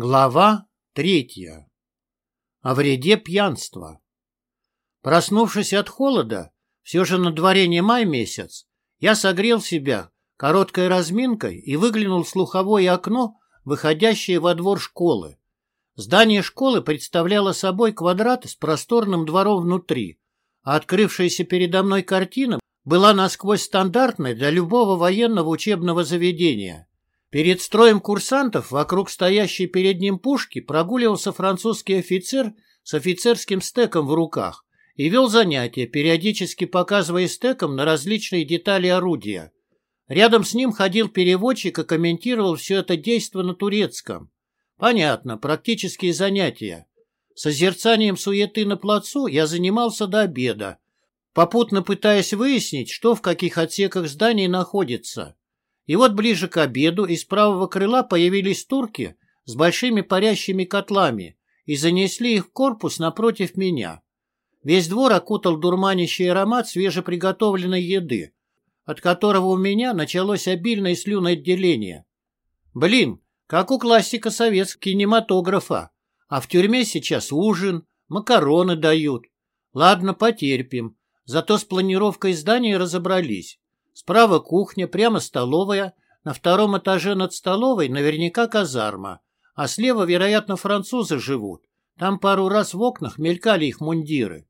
Глава третья. О вреде пьянства. Проснувшись от холода, все же на дворе не май месяц, я согрел себя короткой разминкой и выглянул в слуховое окно, выходящее во двор школы. Здание школы представляло собой квадрат с просторным двором внутри, а открывшаяся передо мной картина была насквозь стандартной для любого военного учебного заведения. Перед строем курсантов вокруг стоящей перед ним пушки прогуливался французский офицер с офицерским стеком в руках и вел занятия, периодически показывая стеком на различные детали орудия. Рядом с ним ходил переводчик и комментировал все это действо на турецком. Понятно, практические занятия. Созерцанием суеты на плацу я занимался до обеда, попутно пытаясь выяснить, что в каких отсеках зданий находится. И вот ближе к обеду из правого крыла появились турки с большими парящими котлами и занесли их в корпус напротив меня. Весь двор окутал дурманящий аромат свежеприготовленной еды, от которого у меня началось обильное слюноотделение. Блин, как у классика советского кинематографа. А в тюрьме сейчас ужин, макароны дают. Ладно, потерпим. Зато с планировкой здания разобрались. Справа кухня, прямо столовая, на втором этаже над столовой наверняка казарма, а слева, вероятно, французы живут. Там пару раз в окнах мелькали их мундиры.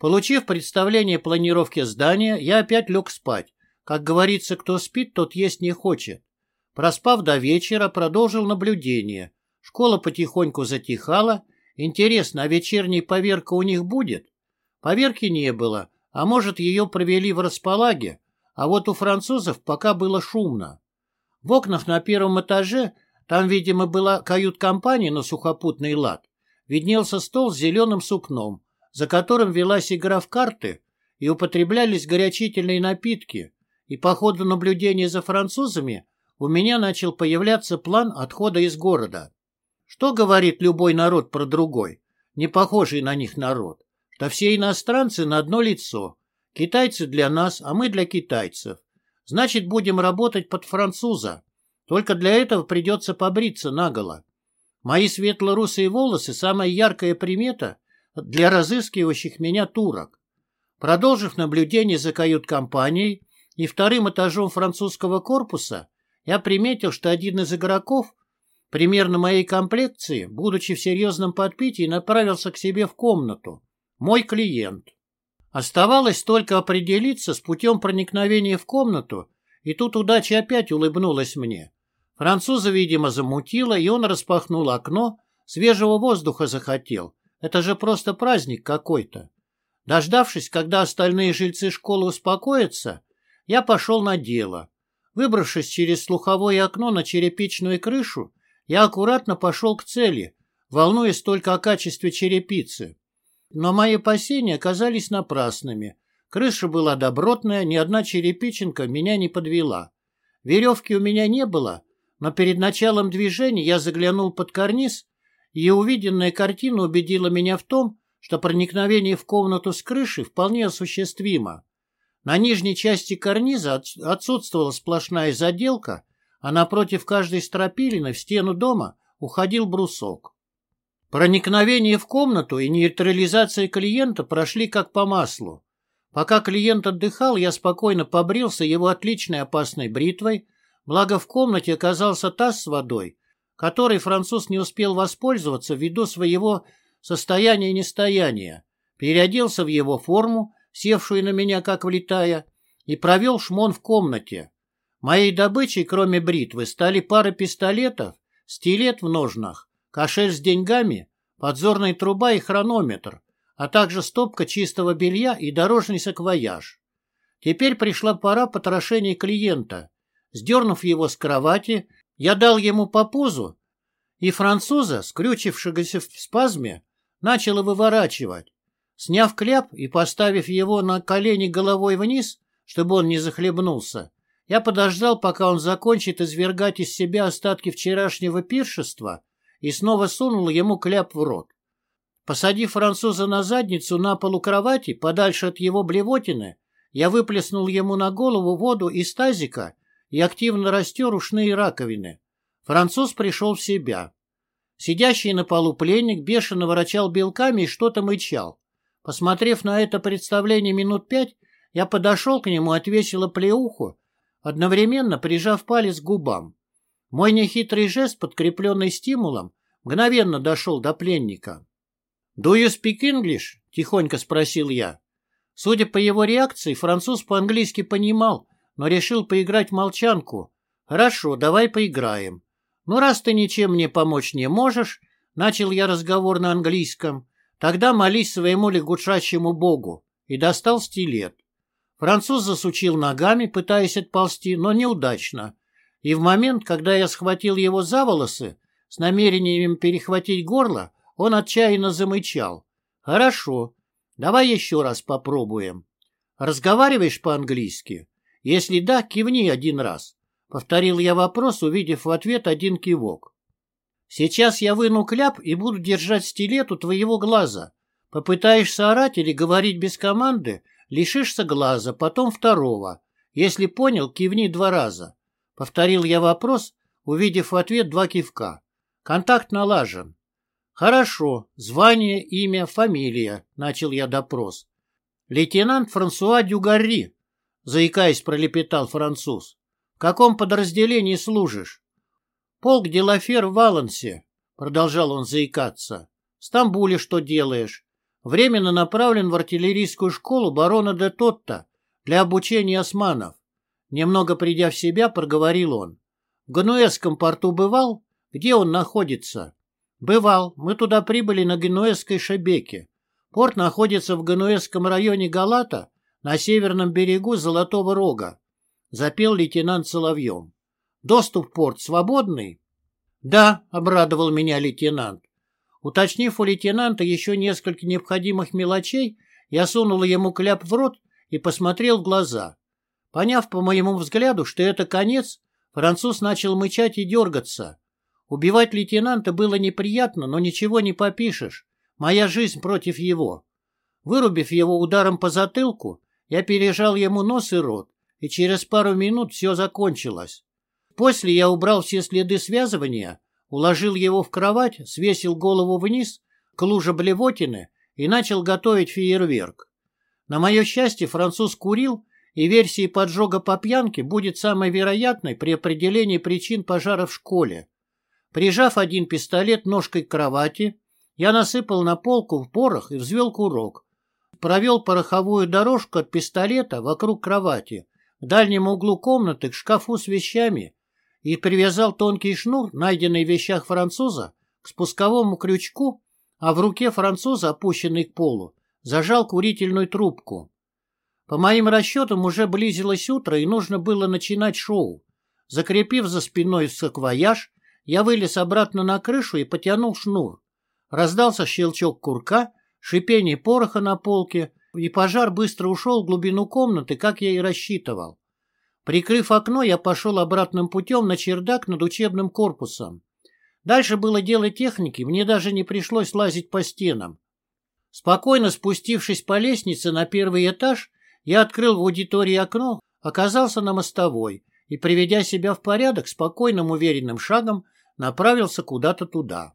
Получив представление планировки здания, я опять лег спать. Как говорится, кто спит, тот есть не хочет. Проспав до вечера, продолжил наблюдение. Школа потихоньку затихала. Интересно, а вечерняя поверка у них будет? Поверки не было, а может, ее провели в располаге, а вот у французов пока было шумно. В окнах на первом этаже, там, видимо, была кают-компания на сухопутный лад, виднелся стол с зеленым сукном, за которым велась игра в карты и употреблялись горячительные напитки, и по ходу наблюдения за французами у меня начал появляться план отхода из города. Что говорит любой народ про другой, не похожий на них народ? Что все иностранцы на одно лицо, Китайцы для нас, а мы для китайцев. Значит, будем работать под француза. Только для этого придется побриться наголо. Мои светло-русые волосы – самая яркая примета для разыскивающих меня турок. Продолжив наблюдение за кают-компанией и вторым этажом французского корпуса, я приметил, что один из игроков, примерно моей комплекции, будучи в серьезном подпитии, направился к себе в комнату. Мой клиент. Оставалось только определиться с путем проникновения в комнату, и тут удача опять улыбнулась мне. Француза, видимо, замутило, и он распахнул окно, свежего воздуха захотел. Это же просто праздник какой-то. Дождавшись, когда остальные жильцы школы успокоятся, я пошел на дело. Выбравшись через слуховое окно на черепичную крышу, я аккуратно пошел к цели, волнуясь только о качестве черепицы. Но мои опасения оказались напрасными. Крыша была добротная, ни одна черепиченка меня не подвела. Веревки у меня не было, но перед началом движения я заглянул под карниз, и увиденная картина убедила меня в том, что проникновение в комнату с крыши вполне осуществимо. На нижней части карниза отсутствовала сплошная заделка, а напротив каждой стропилины в стену дома уходил брусок. Проникновение в комнату и нейтрализация клиента прошли как по маслу. Пока клиент отдыхал, я спокойно побрился его отличной опасной бритвой, благо в комнате оказался таз с водой, который француз не успел воспользоваться ввиду своего состояния нестояния, переоделся в его форму, севшую на меня как влетая, и провел шмон в комнате. Моей добычей, кроме бритвы, стали пара пистолетов, стилет в ножнах, кошель с деньгами, подзорная труба и хронометр, а также стопка чистого белья и дорожный саквояж. Теперь пришла пора потрошения клиента. Сдернув его с кровати, я дал ему по пузу, и француза, скрючившегося в спазме, начало выворачивать. Сняв кляп и поставив его на колени головой вниз, чтобы он не захлебнулся, я подождал, пока он закончит извергать из себя остатки вчерашнего пиршества, и снова сунул ему кляп в рот. Посадив француза на задницу на полу кровати, подальше от его блевотины, я выплеснул ему на голову воду из тазика и активно растер ушные раковины. Француз пришел в себя. Сидящий на полу пленник бешено ворочал белками и что-то мычал. Посмотрев на это представление минут пять, я подошел к нему, отвесил плеуху, одновременно прижав палец к губам. Мой нехитрый жест, подкрепленный стимулом, мгновенно дошел до пленника. «Do you speak English?» — тихонько спросил я. Судя по его реакции, француз по-английски понимал, но решил поиграть в молчанку. «Хорошо, давай поиграем. Ну, раз ты ничем мне помочь не можешь, — начал я разговор на английском, — тогда молись своему лягушачьему богу, и достал стилет. Француз засучил ногами, пытаясь отползти, но неудачно. И в момент, когда я схватил его за волосы, с намерением перехватить горло, он отчаянно замычал. «Хорошо, давай еще раз попробуем. Разговариваешь по-английски? Если да, кивни один раз». Повторил я вопрос, увидев в ответ один кивок. «Сейчас я выну кляп и буду держать стилет у твоего глаза. Попытаешься орать или говорить без команды, лишишься глаза, потом второго. Если понял, кивни два раза». Повторил я вопрос, увидев в ответ два кивка. Контакт налажен. «Хорошо. Звание, имя, фамилия», — начал я допрос. «Лейтенант Франсуа Дюгарри», — заикаясь, пролепетал француз. «В каком подразделении служишь?» «Полк Делафер в Валенсе», — продолжал он заикаться. «В Стамбуле что делаешь? Временно направлен в артиллерийскую школу барона де Тотта для обучения османов». Немного придя в себя, проговорил он. «В Гануэзском порту бывал? Где он находится?» «Бывал. Мы туда прибыли на Генуэзской Шебеке. Порт находится в Генуэзском районе Галата, на северном берегу Золотого Рога», — запел лейтенант Соловьем. «Доступ в порт свободный?» «Да», — обрадовал меня лейтенант. Уточнив у лейтенанта еще несколько необходимых мелочей, я сунул ему кляп в рот и посмотрел в глаза. Поняв по моему взгляду, что это конец, француз начал мычать и дергаться. Убивать лейтенанта было неприятно, но ничего не попишешь. Моя жизнь против его. Вырубив его ударом по затылку, я пережал ему нос и рот, и через пару минут все закончилось. После я убрал все следы связывания, уложил его в кровать, свесил голову вниз к луже блевотины и начал готовить фейерверк. На мое счастье, француз курил, и версия поджога по пьянке будет самой вероятной при определении причин пожара в школе. Прижав один пистолет ножкой к кровати, я насыпал на полку в порох и взвел курок. Провел пороховую дорожку от пистолета вокруг кровати, к дальнему углу комнаты, к шкафу с вещами и привязал тонкий шнур, найденный в вещах француза, к спусковому крючку, а в руке француза, опущенный к полу, зажал курительную трубку. По моим расчетам, уже близилось утро, и нужно было начинать шоу. Закрепив за спиной саквояж, я вылез обратно на крышу и потянул шнур. Раздался щелчок курка, шипение пороха на полке, и пожар быстро ушел в глубину комнаты, как я и рассчитывал. Прикрыв окно, я пошел обратным путем на чердак над учебным корпусом. Дальше было дело техники, мне даже не пришлось лазить по стенам. Спокойно спустившись по лестнице на первый этаж, я открыл в аудитории окно, оказался на мостовой и, приведя себя в порядок, спокойным уверенным шагом направился куда-то туда.